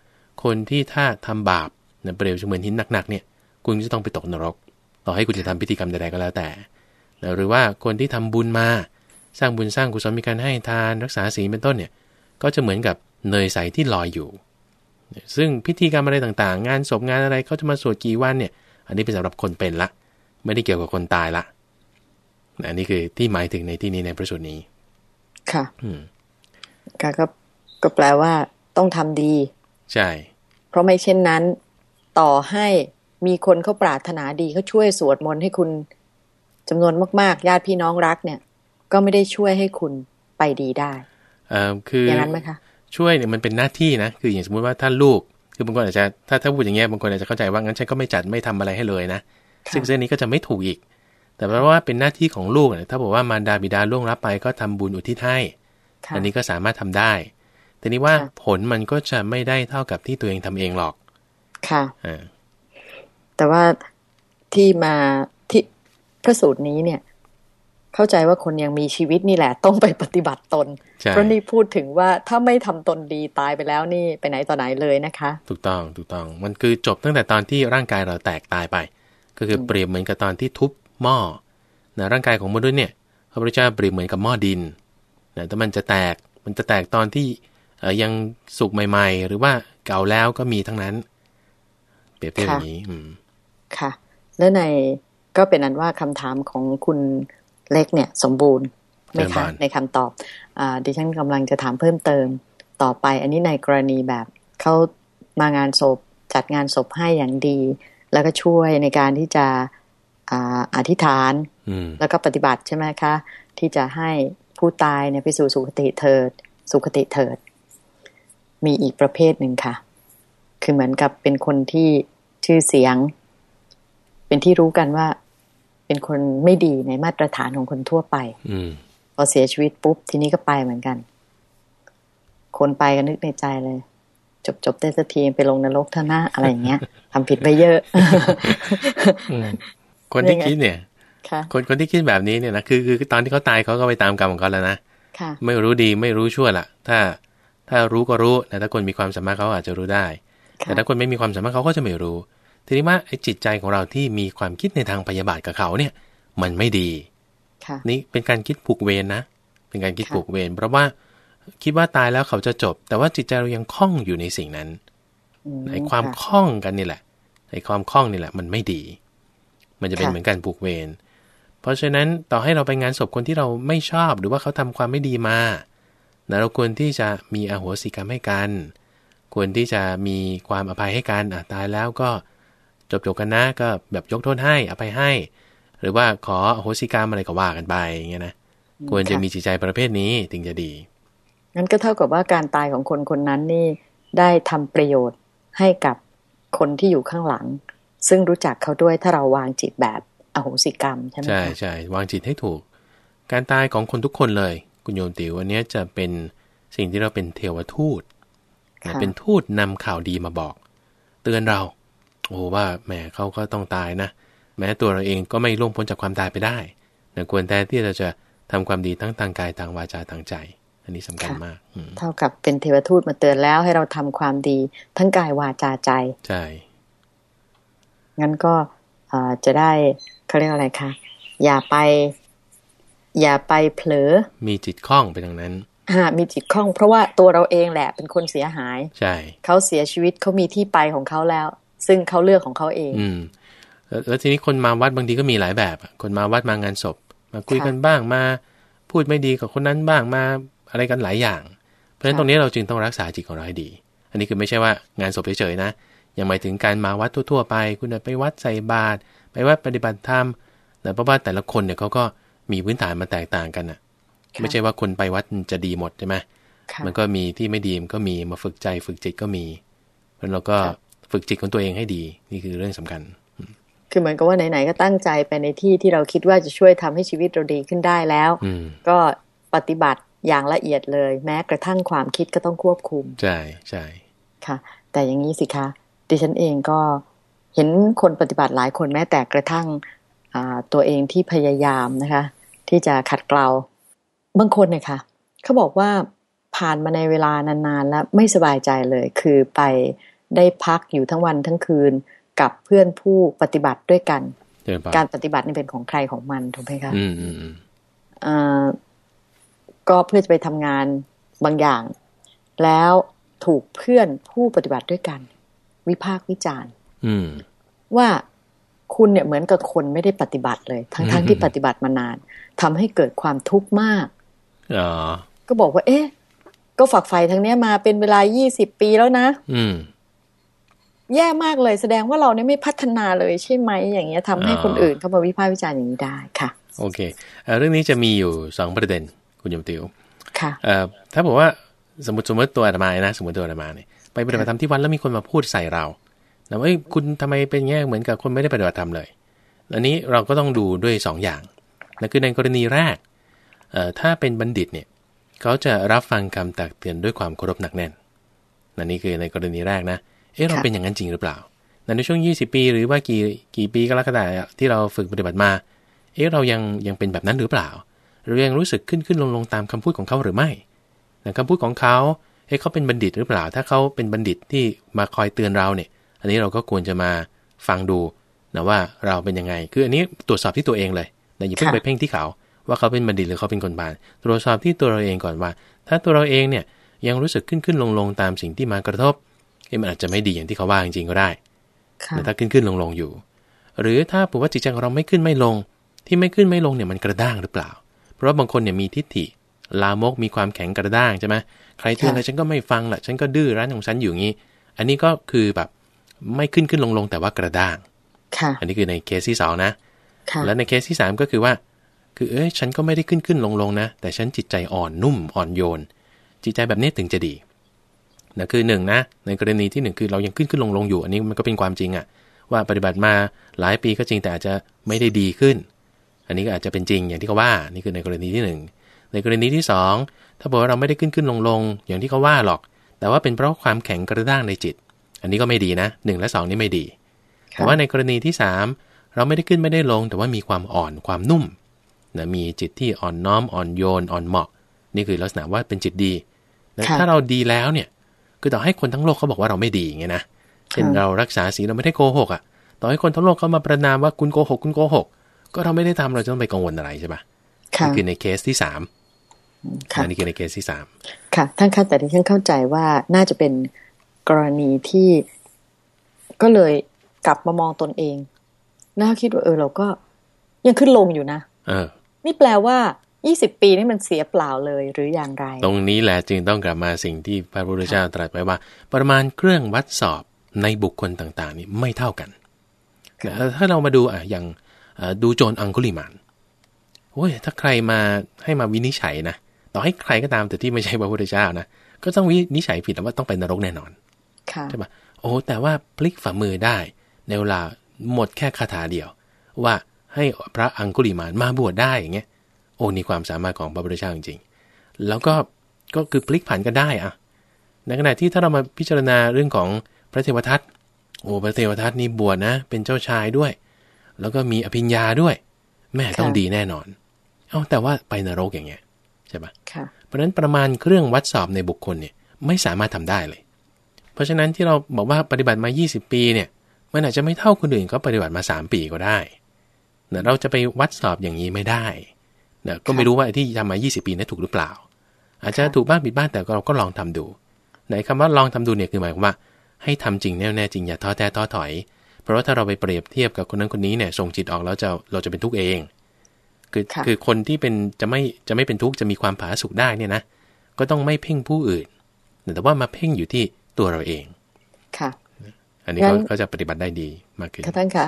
คนที่ถ้าทำบาปเนี่ยเปรียบเหมือนหินหนักๆเนี่ยคุณจะต้องไปตกนรก ต่อให้คุณจะทำพิธีกรรมใดๆก็แล้วแต่ หรือว่าคนที่ทำบุญมา สร้างบุญสร้างกุศลมีการให้ทานรักษาศีลเป็นต้นเนี่ยก็จะเหมือนกับเนยใสที่ลอยอยู่ ซึ่งพิธีกรรมอะไรต่างๆ งานศพงานอะไรเขาจะมาสวดกี่วันเนี่ย อันนี้เป็นสำหรับคนเป็นละ ไม่ได้เกี่ยวกับคนตายละอันนี้คือที่หมายถึงในที่นี้ในพระสูตรนี้ ค่ะ อืมค่ะก็ ก็แปลว่าต้องทำดี ใช่ เพราะไม่เช่นนั้น ต่อให้มีคนเขาปรารถนาดีเขาช่วยสวดมนต์ให้คุณจำนวนมากๆ ญาติพี่น้องรักเนี่ย ก็ไม่ได้ช่วยให้คุณไปดีได้เอ่อคือออย่างนั้นไหมคะช่วยเนี่ยมันเป็นหน้าที่นะคืออย่างสมมติว่าถ้าลูก คือบางคนอาจจะถ้าถ้าพูดอย่างเงี้ยบางคนอาจจะเข้าใจว่างั้นฉันก็ไม่จัดไม่ทำอะไรให้เลยนะค่ะซึ่งเส้นนี้ก็จะไม่ถูกอีก แต่เพราะว่าเป็นหน้าที่ของลูกเนี่ยถ้าบอกว่ามารดาบิดาล่วงรับไปก็ทำบุญอุทิศให้ค่ะอันนี้ก็สามารถทำได้ แต่นี้ว่าค่ะผลมันก็จะไม่ได้เท่ากับที่ตัวเองทำเองหรอก ค่ะอ่าแต่ว่าที่มาที่พระสูตรนี้เนี่ย เข้าใจว่าคนยังมีชีวิตนี่แหละ ต้องไปปฏิบัติตนใช่เพราะนี่พูดถึงว่าถ้าไม่ทำตนดีตายไปแล้วนี่ไปไหนต่อไหนเลยนะคะ ถูกต้องถูกต้อง มันคือจบตั้งแต่ตอนที่ร่างกายเราแตกตายไป ก็คือเปรียบเหมือนกับตอนที่ทุบหม้อนะร่างกายของมนุษย์เนี่ยพระพุทธเจ้าเปรียบเหมือนกับหม้อดินนะแต่มันจะแตกมันจะแตกตอนที่เอ่อ ยังสุกใหม่ ๆ หรือว่าเก่าแล้วก็มีทั้งนั้น เปรียบเทียบอย่างนี้อืมค่ะ และในก็เป็นอันว่าคำถามของคุณเล็กเนี่ย สมบูรณ์ไหมเชิญคะบานในคำตอบอาดิฉันกำลังจะถามเพิ่มเติมต่อไป อันนี้ในกรณีแบบเขามางานศพจัดงานศพให้อย่างดี แล้วก็ช่วยในการที่จะอาอธิษฐานอืมแล้วก็ปฏิบัติใช่ไหมคะ ที่จะให้ผู้ตายเนี่ยไปสู่สุคติเถิด สุคติเถิด มีอีกประเภทหนึ่งค่ะ คือเหมือนกับเป็นคนที่ชื่อเสียง เป็นที่รู้กันว่า เป็นคนไม่ดีในมาตรฐานของคนทั่วไปอืมพอเสียชีวิตปุ๊บทีนี้ก็ไปเหมือนกัน คนไปก็นึกในใจเลย จบจบได้สักทีไปลงนรกเท่านะอะไรอย่างเงี้ยทำผิดไปเยอะอืมคนที่ยังไงคิดเนี่ยค่ะคนคนที่คิดแบบนี้เนี่ยนะคือคือคือตอนที่เขาตายเขาก็ไปตามกรรมของเขาแล้วนะค่ะไม่รู้ดีไม่รู้ชั่วละถ้า ถ้ารู้ก็รู้นะถ้าคนมีความสามารถเขาอาจจะรู้ได้ค่ะแต่ถ้าคนไม่มีความสามารถเขาก็จะไม่รู้ ทีนี้ว่าไอ้จิตใจของเราที่มีความคิดในทางพยาบาทกับเขาเนี่ย มันไม่ดีค่ะนี่เป็นการคิดผูกเวรนะเป็นการคิดค่ะผูกเวรเพราะว่าคิดว่าตายแล้วเขาจะจบ แต่ว่าจิตใจเรายังคล้องอยู่ในสิ่งนั้นอืมไอ้ความค่ะคล้องกันนี่แหละไอ้ความคล้องนี่แหละ มันไม่ดี มันจะเป็นค่ะเหมือนการผูกเวรเพราะฉะนั้นต่อให้เราไปงานศพคนที่เราไม่ชอบหรือว่าเขาทำความไม่ดีมา นะเราควรที่จะมีอโหสิกรรมให้กัน ควรที่จะมีความอภัยให้กันอะตายแล้วก็จบจบๆกันนะก็แบบยกโทษให้อภัยให้ หรือว่าขออโหสิกรรมอะไรก็ว่ากันไปอย่างเงี้ยนะควรจะมีจิตใจประเภทนี้ถึงจะดีงั้นก็เท่ากับว่าการตายของคนคนนั้นนี่ได้ทำประโยชน์ให้กับคนที่อยู่ข้างหลัง ซึ่งรู้จักเขาด้วยถ้าเราวางจิตแบบอโหสิกรรมใช่ไหมใช่คะใช่วางจิตให้ถูก การตายของคนทุกคนเลย คุณโยมติวอันเนี้ยจะเป็นสิ่งที่เราเป็นเทวทูตค่ะเป็นทูตนำข่าวดีมาบอก เตือนเรา โอ้ว่าแหมเขาก็ต้องตายนะ แม้ตัวเราเองก็ไม่ล่วงพ้นจากความตายไปได้นะควรแต่ที่เราจะทำความดีทั้งทางกายทางวาจาทางใจ อันนี้สำคัญมากอืมเท่ากับเป็นเทวทูตมาเตือนแล้วให้เราทำความดีทั้งกายวาจาใจ ใช่ งั้นก็เอ่อจะได้เขาเรียกอะไรคะ อย่าไป อย่าไปเผลอ มีจิตคล่องไปทางนั้นหามีจิตคล่อง เพราะว่าตัวเราเองแหละเป็นคนเสียหาย ใช่ เขาเสียชีวิตเขามีที่ไปของเขาแล้ว ซึ่งเขาเลือกของเขาเอง อืม แล้วแล้วทีนี้คนมาวัดบางทีก็มีหลายแบบอะคนมาวัดมางานศพ มาคุยค่ะกันบ้างมา พูดไม่ดีกับคนนั้นบ้างมาอะไรกันหลายอย่าง เพราะฉะนั้นค่ะตรงนี้เราจึงต้องรักษาจิตของเราให้ดี อันนี้คือไม่ใช่ว่างานศพเฉยๆนะยังหมายถึงการมาวัดทั่ว ๆ ไป คุณจะไปวัดใส่บาตรไปวัดปฏิบัติธรรมแต่เพราะว่าแต่ละคนเนี่ยเขาก็ มีพื้นฐานมาแตกต่างกันอะค่ะ ไม่ใช่ว่าคนไปวัดจะดีหมดใช่ไหมค่ะมันก็มีที่ไม่ดีมันก็มีมาฝึกใจฝึกจิตก็มีเพราะฉะนั้นเราก็ค่ะฝึกจิตของตัวเองให้ดี นี่คือเรื่องสำคัญ คือเหมือนกับว่าไหนๆก็ตั้งใจไปในที่ที่เราคิดว่าจะช่วยทำให้ชีวิตเราดีขึ้นได้แล้วอืมก็ปฏิบัติอย่างละเอียดเลย แม้กระทั่งความคิดก็ต้องควบคุมใช่ใช่ค่ะ แต่อย่างนี้สิคะดิฉันเองก็เห็นคนปฏิบัติหลายคนแม้แต่กระทั่งอ่า ตัวเองที่พยายามนะคะ ที่จะขัดเกลาบางคนเนี่ยค่ะเขาบอกว่าผ่านมาในเวลานานๆแล้วไม่สบายใจเลย คือไปได้พักอยู่ทั้งวันทั้งคืนกับเพื่อนผู้ปฏิบัติด้วยกันเดินไปการปฏิบัตินี่เป็นของใครของมันถูกไหมคะอืมอืมอืมอ่าก็เพื่อจะไปทำงานบางอย่าง แล้วถูกเพื่อนผู้ปฏิบัติด้วยกัน วิพากษ์วิจารณ์อืมว่า คุณเนี่ยเหมือนกับคนไม่ได้ปฏิบัติเลย ทั้งๆทที่ปฏิบัติมานานทำให้เกิดความทุกข์มากอก็บอกว่า เอ๊ะ ก็ฝักใฝ่ทางเนี้ยมาเป็นเวลายี่สิบปีแล้วนะ อืมแย่มากเลยแสดงว่าเราเนี่ยไม่พัฒนาเลยใช่ไหมอย่างเงี้ยทำให้คนอื่นเข้ามาวิพากษ์วิจารณ์อย่างนี้ได้ค่ะ โอเคเรื่องนี้จะมีอยู่สองประเด็น คุณยมติวค่ะถ้าบอกว่าสมมติสมมติตัวอาตมานะ สมมติตัวอาตมาเนี่ยไปปฏิบัติธรรมที่วัดแล้วมีคนมาพูดใส่เรา แล้วเอ้ยคุณทำไมเป็นแง่เหมือนกับคนไม่ได้ปฏิบัติธรรมเลย อันนี้เราก็ต้องดูด้วย 2ออย่างนั่นคือในกรณีแรกถ้าเป็นบัณฑิตเนี่ยเขาจะรับฟังคำตักเตือนด้วยความเคารพหนักแน่นนั่นนี่คือในกรณีแรกนะ เอ๊ะเราเป็นอย่างนั้นจริงหรือเปล่า ในช่วง 20 ปี หรือว่ากี่กี่ปีก็แล้วก็ได้ที่เราฝึกปฏิบัติมา เอ๊ะเรายังยังเป็นแบบนั้นหรือเปล่าหรือยังรู้สึกขึ้นขึ้นลงลงตามคำพูดของเขาหรือไม่คำพูดของเขาเอ๊ะเขาเป็นบัณฑิตหรือเปล่า ถ้าเขาเป็นบัณฑิตที่มาคอยเตือนเราเนี่ย อันนี้เราก็ควรจะมาฟังดูนะว่าเราเป็นยังไง คืออันนี้ตรวจสอบที่ตัวเองเลยนะอย่าเพิ่งไปเพ่งที่เขา ว่าเขาเป็นบัณฑิตหรือเขาเป็นคนบาลตรวจสอบที่ตัวเราเองก่อนว่า ถ้าตัวเราเองเนี่ยยังรู้สึกขึ้นขึ้นลงลงตามสิ่งที่มากระทบมันอาจจะไม่ดีอย่างที่เขาว่าจริงๆก็ได้แต่ถ้าขึ้นขึ้นลงลงอยู่ หรือถ้าผมว่าจิตใจของเราไม่ขึ้นไม่ลง ที่ไม่ขึ้นไม่ลงเนี่ยมันกระด้างหรือเปล่า เพราะว่าบางคนเนี่ยมีทิฏฐิลามกมีความแข็งกระด้างใช่ไหมใครเตือนอะไรฉันก็ไม่ฟังแหละฉันก็ดื้อรั้นของฉันอยู่งี้ อันนี้ก็คือแบบ ไม่ขึ้นขึ้นลงลงแต่ว่ากระด้างอันนี้คือในเคสที่สองนะแล้วในเคสที่สามก็คือว่า คือเอ้ยฉันก็ไม่ได้ขึ้นขึ้นลงลงนะ แต่ฉันจิตใจอ่อนนุ่มอ่อนโยน จิตใจแบบนี้ถึงจะดีนะคือหนึ่งนะ ในกรณีที่หนึ่งคือเรายังขึ้นขึ้นลงลงอยู่ อันนี้มันก็เป็นความจริงอะว่าปฏิบัติมาหลายปีก็จริงแต่อาจจะไม่ได้ดีขึ้น อันนี้ก็อาจจะเป็นจริงอย่างที่เขาว่า นี่คือในกรณีที่ 1 ในกรณีที่ 2 ถ้าบอกว่าเราไม่ได้ขึ้นขึ้นลงลงอย่างที่เขาว่าหรอก แต่ว่าเป็นเพราะความแข็งกระด้างในจิต อันนี้ก็ไม่ดีนะ1และ2นี่ไม่ดีแต่ว่าในกรณีที่3เราไม่ได้ขึ้นไม่ได้ลง แต่ว่ามีความอ่อนความนุ่มนะมีจิตที่อ่อนน้อมอ่อนโยนอ่อนเหมาะ นี่คือลักษณะว่าเป็นจิตดีนะถ้าเราดีแล้วเนี่ยคือต่อให้คนทั้งโลกเขาบอกว่าเราไม่ดีไงนะเช่นเรารักษาศีลเราไม่ได้โกหกอะต่อให้คนทั้งโลกเขามาประนามว่าคุณโกหกคุณโกหก ก็เราไม่ได้ทำเราจะต้องไปกังวลอะไรใช่ปะนี่คือในเคสที่สามนี่คือในเคสที่สามค่ะท่านคะแต่ที่ฉันเข้าใจว่าน่าจะเป็น กรณีที่ก็เลยกลับมามองตนเองน่าคิดว่าเออเราก็ยังขึ้นลงอยู่นะเออนี่แปลว่า20ปีนี่มันเสียเปล่าเลยหรืออย่างไร ตรงนี้แหละจึงต้องกลับมาสิ่งที่พระพุทธเจ้าตรัสไว้ว่า ประมาณเครื่องวัดสอบในบุคคลต่างๆ นี่ไม่เท่ากัน ถ้าเรามาดูอะอย่างดูโจรอังคุลิมานโอ้ยถ้าใครมาให้มาวินิจฉัยนะ ต่อให้ใครก็ตามแต่ที่ไม่ใช่พระพุทธเจ้านะ ก็ต้องวินิจฉัยผิดว่าต้องเป็นนรกแน่นอน ใช่ปะโอ้แต่ว่าพลิกฝ่ามือได้ ในเวลาหมดแค่คาถาเดียว ว่าให้พระอังคุลิมานมาบวชได้อย่างเงี้ยโอ้นี่ความสามารถของพระพุทธเจ้าจริงๆแล้วก็ก็คือพลิกผันกันได้อะในขณะที่ถ้าเรามาพิจารณาเรื่องของพระเทวทัตโอ้พระเทวทัตนี่บวชนะ เป็นเจ้าชายด้วย แล้วก็มีอภิญญาด้วย แม่ต้องดีแน่นอน เอาแต่ว่าไปนรกอย่างเงี้ยใช่ปะเพราะฉะนั้นประมาณเครื่องวัดสอบในบุคคลเนี่ยไม่สามารถทำได้เลย เพราะฉะนั้นที่เราบอกว่าปฏิบัติมา 20 ปีเนี่ย มันอาจจะไม่เท่าคนอื่นก็ปฏิบัติมา 3 ปีก็ได้นะเราจะไปวัดสอบอย่างนี้ไม่ได้นะก็ไม่รู้ว่าที่ทำมา 20 ปีนั้นถูกหรือเปล่า อาจจะถูกบ้างผิดบ้างแต่เราก็ลองทำดูในคำว่าลองทำดูเนี่ยคือหมายความว่า ให้ทำจริงแน่แน่จริงอย่าท้อแท้ท้อถอย เพราะว่าถ้าเราไปเปรียบเทียบกับคนนั้นคนนี้เนี่ยส่งจิตออกแล้วจะเราจะเป็นทุกข์เอง คือคือคนที่เป็นจะไม่จะไม่เป็นทุกข์จะมีความผาสุกได้เนี่ยนะก็ต้องไม่เพ่งผู้อื่น แต่ว่ามาเพ่งอยู่ที่ ตัวเราเอง ค่ะ อันนี้ก็จะปฏิบัติได้ดีมากขึ้นท่านคะ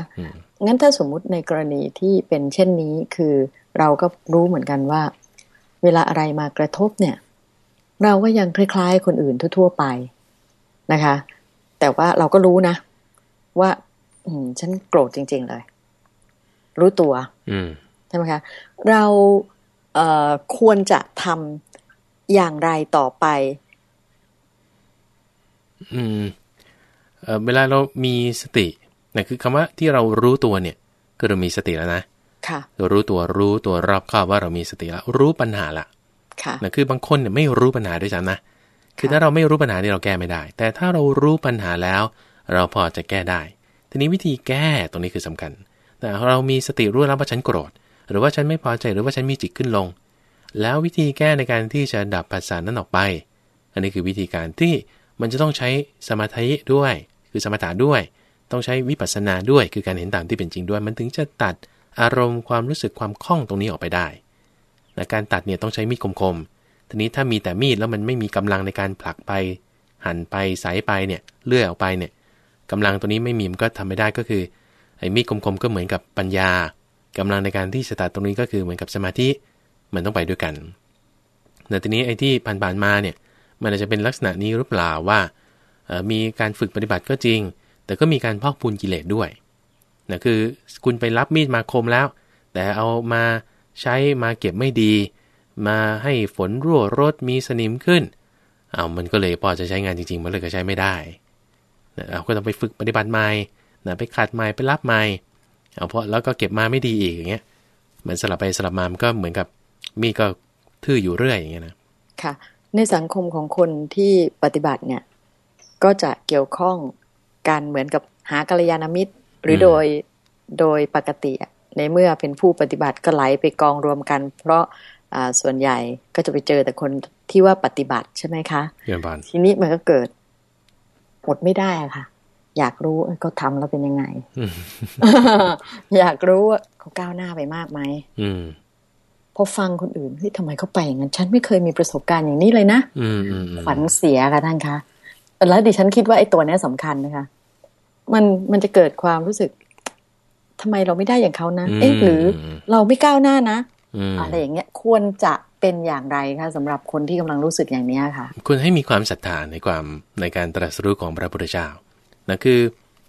งั้นถ้าสมมุติในกรณีที่เป็นเช่นนี้คือเราก็รู้เหมือนกันว่า เวลาอะไรมากระทบเนี่ย เราก็ยังคล้ายๆ คนอื่นทั่วๆไปนะคะ แต่ว่าเราก็รู้นะ ว่า อืม ฉันโกรธจริง ๆ เลย รู้ตัว อืมใช่ไหมคะเราเอ่อควรจะทำอย่างไรต่อไป อืมเวลาเรามีสตินะคือคำว่าที่เรารู้ตัวเนี่ยคือเรามีสติแล้วนะค่ะเรารู้ตัวรู้ตัวรอบคอบว่าเรามีสติแล้ว รู้ปัญหาละค่ะนะคือบางคนเนี่ยไม่รู้ปัญหาด้วยซ้ำนะคือถ้าเราไม่รู้ปัญหานี่เราแก้ไม่ได้ แต่ถ้าเรารู้ปัญหาแล้ว เราพอจะแก้ได้ ทีนี้วิธีแก้ตรงนี้คือสำคัญ แต่เรามีสติรู้แล้วว่าฉันโกรธ หรือว่าฉันไม่พอใจหรือว่าฉันมีจิตขึ้นลง แล้ววิธีแก้ในการที่จะดับปัสสานั้นออกไป อันนี้คือวิธีการที่ มันจะต้องใช้สมาธิด้วย คือสมถะด้วย ต้องใช้วิปัสสนาด้วย คือการเห็นตามที่เป็นจริงด้วย มันถึงจะตัดอารมณ์ความรู้สึกความคล่องตรงนี้ออกไปได้แต่การตัดเนี่ยต้องใช้มีดคมๆ ทีนี้ถ้ามีแต่มีดแล้วมันไม่มีกำลังในการผลักไป หั่นไปสายไปเนี่ยเลื่อยออกไปเนี่ยกำลังตัวนี้ไม่มีมันก็ทำไม่ได้ก็คือไอ้มีดคมๆก็เหมือนกับปัญญากำลังในการที่จะตัดตรงนี้ก็คือเหมือนกับสมาธิมันต้องไปด้วยกันแต่ทีนี้ไอ้ที่ผ่านๆมาเนี่ย มันอาจจะเป็นลักษณะนี้หรือเปล่าว่ามีการฝึกปฏิบัติก็จริง แต่ก็มีการพอกพูนกิเลสด้วยนะคือคุณไปรับมีดมาคมแล้ว แต่เอามาใช้มาเก็บไม่ดี มาให้ฝนรั่วรดมีสนิมขึ้น เอามันก็เลยพอจะใช้งานจริงๆ มันเลยก็ใช้ไม่ได้นะเราก็ต้องไปฝึกปฏิบัติใหม่นะไปขัดใหม่ไปรับใหม่เอาเพราะแล้วก็เก็บมาไม่ดีอีกอย่างเงี้ยมันสลับไปสลับมามันก็เหมือนกับมีก็ทื่ออยู่เรื่อยอย่างเงี้ยนะค่ะ ในสังคมของคนที่ปฏิบัติเนี่ย ก็จะเกี่ยวข้องกันเหมือนกับหากัลยาณมิตร หรือโดยโดยปกติในเมื่อเป็นผู้ปฏิบัติก็ไหลไปกองรวมกัน เพราะส่วนใหญ่ก็จะไปเจอแต่คนที่ว่าปฏิบัติใช่ไหมคะทีนี้มันก็เกิดอดไม่ได้อะค่ะ อยากรู้เขาทำแล้วเป็นยังไง อยากรู้ว่าเขาก้าวหน้าไปมากไหม พอฟังคนอื่นเฮ้ยทำไมเขาไปอย่างนั้น ฉันไม่เคยมีประสบการณ์อย่างนี้เลยนะขวัญเสียค่ะท่านคะแล้วดิฉันคิดว่าไอ้ตัวนี้สำคัญนะคะ มันมันจะเกิดความรู้สึกทำไมเราไม่ได้อย่างเขานะ เอ๊ะหรือเราไม่ก้าวหน้านะอะไรอย่างเงี้ยควรจะเป็นอย่างไรคะสำหรับคนที่กำลังรู้สึกอย่างนี้ค่ะคุณให้มีความศรัทธาในความในการตรัสรู้ของพระพุทธเจ้านะคือ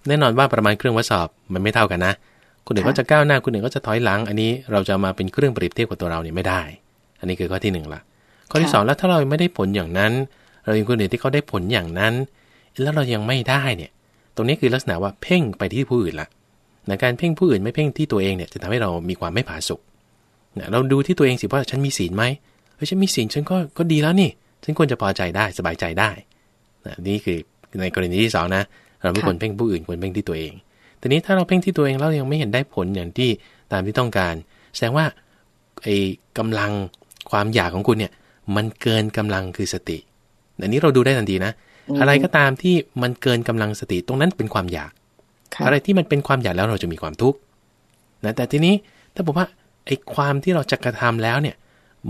แน่นอนว่าประมาณเครื่องวัดสอบมันไม่เท่ากันนะ คนอื่นก็จะก้าวหน้าคนอื่นก็จะถอยหลัง อันนี้เราจะมาเป็นเครื่องเปรียบเทียบกับตัวเราเนี่ยไม่ได้ อันนี้คือข้อที่หนึ่งละข้อที่สองแล้วถ้าเราไม่ได้ผลอย่างนั้น เราเห็นคนอื่นที่เขาได้ผลอย่างนั้น แล้วเรายังไม่ได้เนี่ย ตรงนี้คือลักษณะว่าเพ่งไปที่ผู้อื่นละในการเพ่งผู้อื่นไม่เพ่งที่ตัวเองเนี่ยจะทำให้เรามีความไม่ผาสุกเราดูที่ตัวเองสิว่าฉันมีศีลไหมเฮ้ยฉันมีศีลฉันก็ก็ดีแล้วนี่ ฉันควรจะพอใจได้สบายใจได้นนี่คือในกรณีที่สองนะ เราไม่ควรเพ่งผู้อื่นควรเพ่งที่ตัวเอง แต่นี้ถ้าเราเพ่งที่ตัวเองแล้วยังไม่เห็นได้ผลอย่างที่ตามที่ต้องการ แสดงว่าไอ้กำลังความอยากของคุณเนี่ย มันเกินกำลังคือสติอันนี้เราดูได้ทันทีนะ อะไรก็ตามที่มันเกินกำลังสติตรงนั้นเป็นความอยาก อะไรที่มันเป็นความอยากแล้วเราจะมีความทุกข์นะแต่ทีนี้ถ้าบอกว่าไอ้ความที่เราจะกระทำแล้วเนี่ย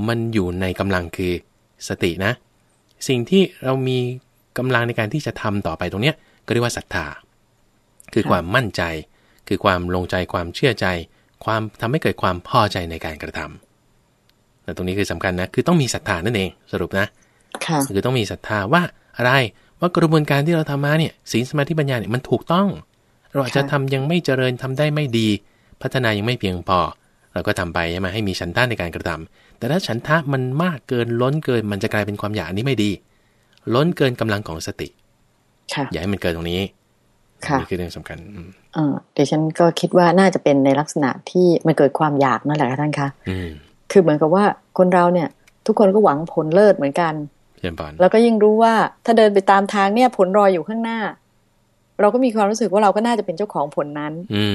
มันอยู่ในกำลังคือสตินะ สิ่งที่เรามีกำลังในการที่จะทำต่อไปตรงเนี้ยก็เรียกว่าศรัทธา คือความมั่นใจ คือความลงใจความเชื่อใจ ความทำให้เกิดความพอใจในการกระทำแต่ตรงนี้คือสำคัญนะ คือต้องมีศรัทธานั่นเองสรุปนะคือต้องมีศรัทธาว่าอะไรว่ากระบวนการที่เราทำมาเนี่ยศีลสมาธิปัญญาเนี่ยมันถูกต้อง เราอาจจะทำยังไม่เจริญทำได้ไม่ดี พัฒนายังไม่เพียงพอ เราก็ทำไปใช่ไหมให้มีฉันทะในการกระทำแต่ถ้าฉันทะมันมากเกินล้นเกิน มันจะกลายเป็นความอยากอันนี้ไม่ดี ล้นเกินกำลังของสติอย่าให้มันเกิดตรงนี้ นี่คือเรื่องสำคัญอ่าเดี๋ยวฉันก็คิดว่าน่าจะเป็นในลักษณะที่มันเกิดความอยากนั่นแหละค่ะท่านคะคือเหมือนกับว่าคนเราเนี่ย ทุกคนก็หวังผลเลิศเหมือนกันแล้วก็ยิ่งรู้ว่าถ้าเดินไปตามทางเนี่ย ผลรออยู่ข้างหน้า เราก็มีความรู้สึกว่าเราก็น่าจะเป็นเจ้าของผลนั้น อื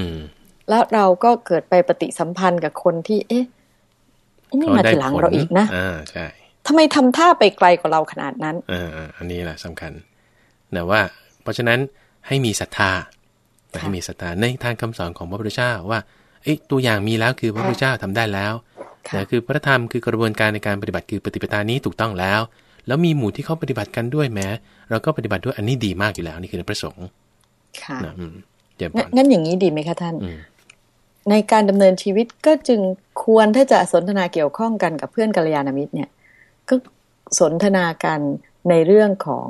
แล้วเราก็เกิดไปปฏิสัมพันธ์กับคนที่ เอ๊ะนี่มาทีหลังเราอีกนะอ่าใช่ทำไมทำท่าไปไกลกว่าเราขนาดนั้นอ่าอันนี้แหละสำคัญนะว่า เพราะฉะนั้น ให้มีศรัทธาให้มีศรัทธาในทางคำสอนของพระพุทธเจ้าว่าเอ้ตัวอย่างมีแล้วคือพระพุทธเจ้าทำได้แล้วนะคือพระธรรมคือกระบวนการในการปฏิบัติคือปฏิปทานี้ถูกต้องแล้ว แล้วมีหมู่ที่เขาปฏิบัติกันด้วยแม้เราก็ปฏิบัติด้วยอันนี้ดีมากอยู่แล้วนี่คือพระสงฆ์ค่ะงั้นอย่างนี้ดีไหมคะท่าน ในการดำเนินชีวิตก็จึงควรถ้าจะสนทนาเกี่ยวข้องกันกับเพื่อนกัลยาณมิตรเนี่ย ก็สนทนากันในเรื่องของ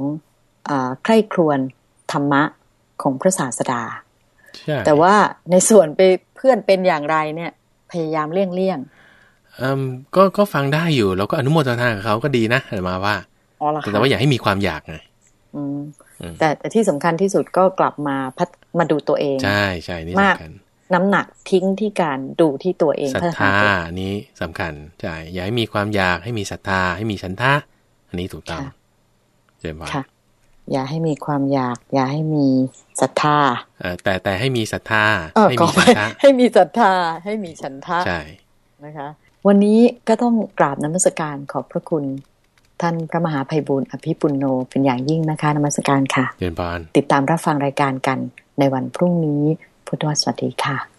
อใคร่ครวญธรรมะ ของพระศาสดา แต่ว่าในส่วนไปเพื่อนเป็นอย่างไรเนี่ย พยายามเลี่ยงเลี่ยงก็ก็ฟังได้อยู่ แล้วก็อนุโมทนากับเขาก็ดีนะมาว่าแต่ว่าอย่าให้มีความอยากไงแต่แต่ที่สำคัญที่สุดก็กลับมาพัดมาดูตัวเอง ใช่ใช่นี่สำคัญน้ำหนักทิ้งที่การดูที่ตัวเองศรัทธานี้สำคัญใช่อย่าให้มีความอยากให้มีศรัทธาให้มีฉันทะ อันนี้ถูกต้องเจมส์ค่ะ อย่าให้มีความอยาก อย่าให้มีศรัทธาแต่แต่ให้มีศรัทธาให้มีฉันทะให้มีศรัทธาให้มีฉันทะใช่นะคะ วันนี้ก็ต้องกราบนมัสการขอบพระคุณท่านพระมหาภัยบุญอภิปุณโนเป็นอย่างยิ่งนะคะนมัสการค่ะเรียนบานติดตามรับฟังรายการกันในวันพรุ่งนี้พุทธวสวัสดีค่ะ